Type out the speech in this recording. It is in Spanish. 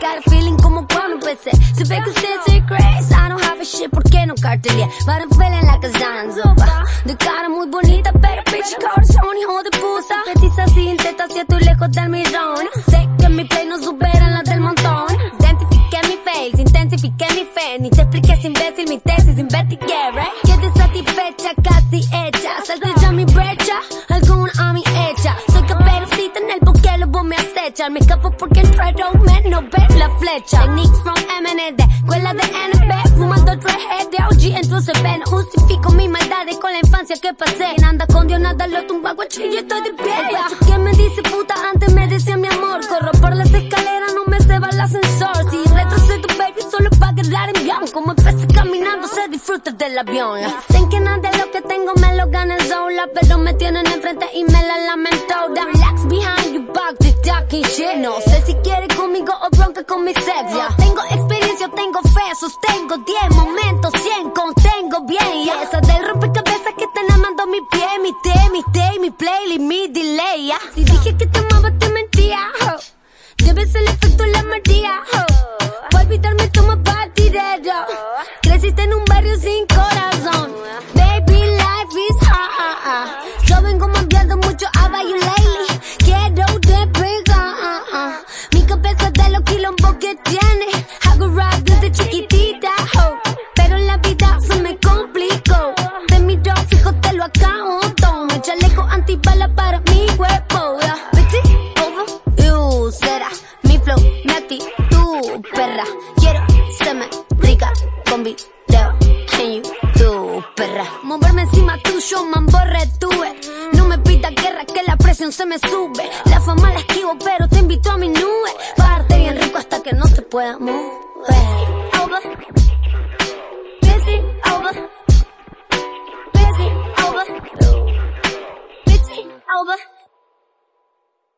got a feeling como cuando empecé. Supe que usted grace, I don't have a shit, ¿por qué no cartelé? But I'm feeling like a zanzoba. De cara muy bonita, pero bitch corazón, hijo de puta. Petiza sin tetas, si estoy lejos del millón. Sé que mi play no supera las del montón. Identifiqué mi face, intensifiqué mi fe. Ni te expliques imbécil, mi tesis investigué, right? Quedé satisfecha, casi hecha. Salte ya mi brecha, me escapo porque en Fredo me no ve la flecha. Techniques from MND, escuela de NB. Fumando traje de OG, entonces ven. Justifico mi maldades con la infancia que pasé. Quien anda con Dios nada lo tumba, guacho, y estoy de pie. El que me dice puta, antes me decía mi amor. Corro por las escaleras, no me se va el ascensor. Si retrocedo, baby, solo pa' quedar en guion. Como empecé caminando, se disfruta del avión. Dicen que nada de lo que tengo me lo gana el sola, pero me tienen enfrente y me la lamento. The talking shit. No sé si quiere conmigo o bronca con mi sex, ya. Tengo experiencia, tengo fe, sostengo 10 momentos, 100 contengo bien. Y esa del rompecabezas que están amando mi pie, mi té, mi té, mi playlist, mi delay, ya. Si dije que te amaba, te mentía, ho. Debes el efecto la María, ho. Para olvidarme toma partidero. Creciste en un barrio sin corazón. Baby, life is hard. Yo vengo cambiando mucho a you chaleco antibala para mi yeah. Pretty over you, será mi flow, mi actitud, perra. Quiero se me rica con video en YouTube, perra. Moverme encima tuyo, mambo retuve. No me pida guerra que la presión se me sube. La fama la esquivo, pero te invito a mi nube. Parte bien rico hasta que no te pueda mover. Over